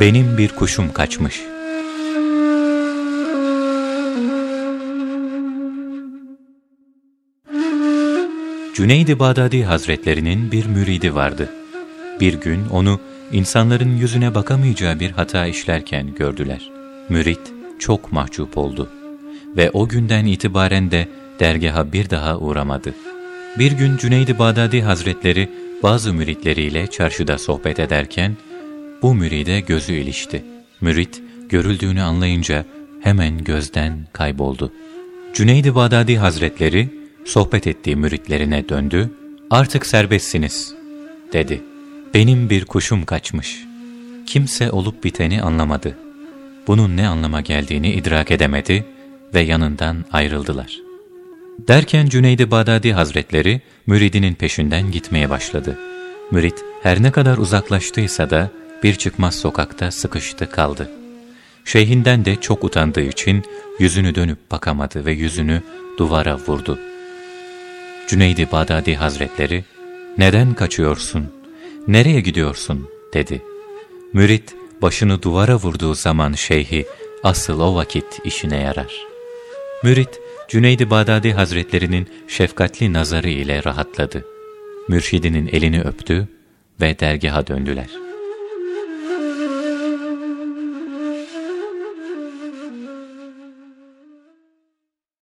Benim bir kuşum kaçmış. Cüneyd-i Bağdadi Hazretlerinin bir müridi vardı. Bir gün onu insanların yüzüne bakamayacağı bir hata işlerken gördüler. Mürit çok mahcup oldu ve o günden itibaren de dergaha bir daha uğramadı. Bir gün Cüneyd-i Bağdadi Hazretleri bazı müritleriyle çarşıda sohbet ederken bu müride gözü ilişti. Mürit görüldüğünü anlayınca hemen gözden kayboldu. Cüneyd-i Bağdadi Hazretleri sohbet ettiği müritlerine döndü. Artık serbestsiniz dedi. Benim bir kuşum kaçmış. Kimse olup biteni anlamadı. Bunun ne anlama geldiğini idrak edemedi ve yanından ayrıldılar. Derken Cüneyd-i Bağdadi Hazretleri müridinin peşinden gitmeye başladı. Mürit her ne kadar uzaklaştıysa da bir çıkmaz sokakta sıkıştı kaldı. Şeyhinden de çok utandığı için yüzünü dönüp bakamadı ve yüzünü duvara vurdu. Cüneyd-i Bağdadi Hazretleri, ''Neden kaçıyorsun, nereye gidiyorsun?'' dedi. Mürit, başını duvara vurduğu zaman şeyhi, asıl o vakit işine yarar. Mürit, Cüneyd-i Bağdadi Hazretlerinin şefkatli nazarı ile rahatladı. Mürşidinin elini öptü ve dergaha döndüler.''